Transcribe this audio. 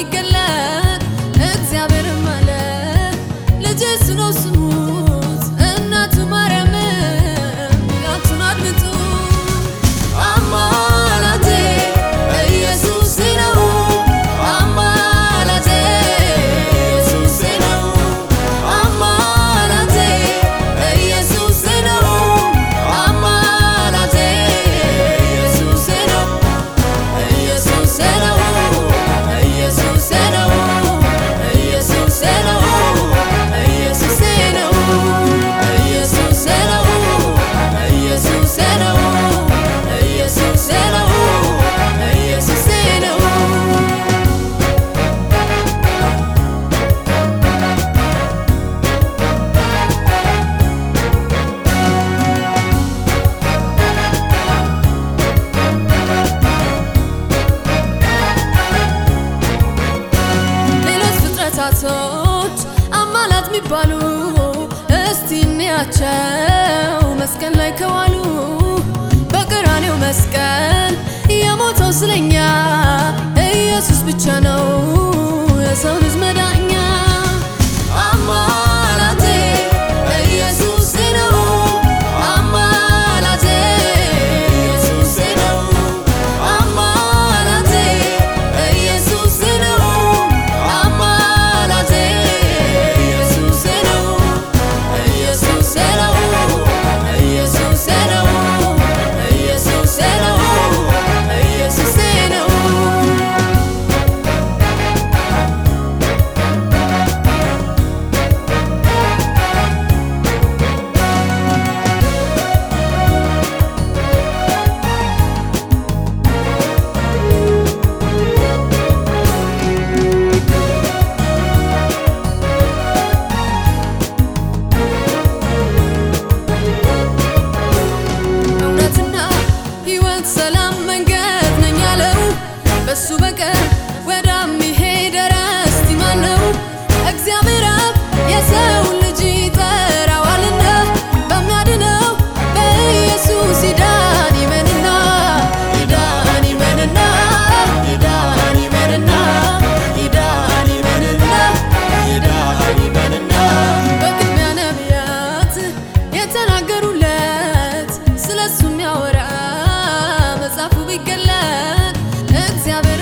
ይገለጥ እግዚአብሔር ማለ ልጅ ስኖ ስሙ ነቢያቶች አማላት የሚባሉ እስቲ እንያቸው። መስቀል ላይ ከዋሉ በቀራኔው መስቀል የሞተው ስለኛ ዛፉ ቢገለጥ እግዚአብሔር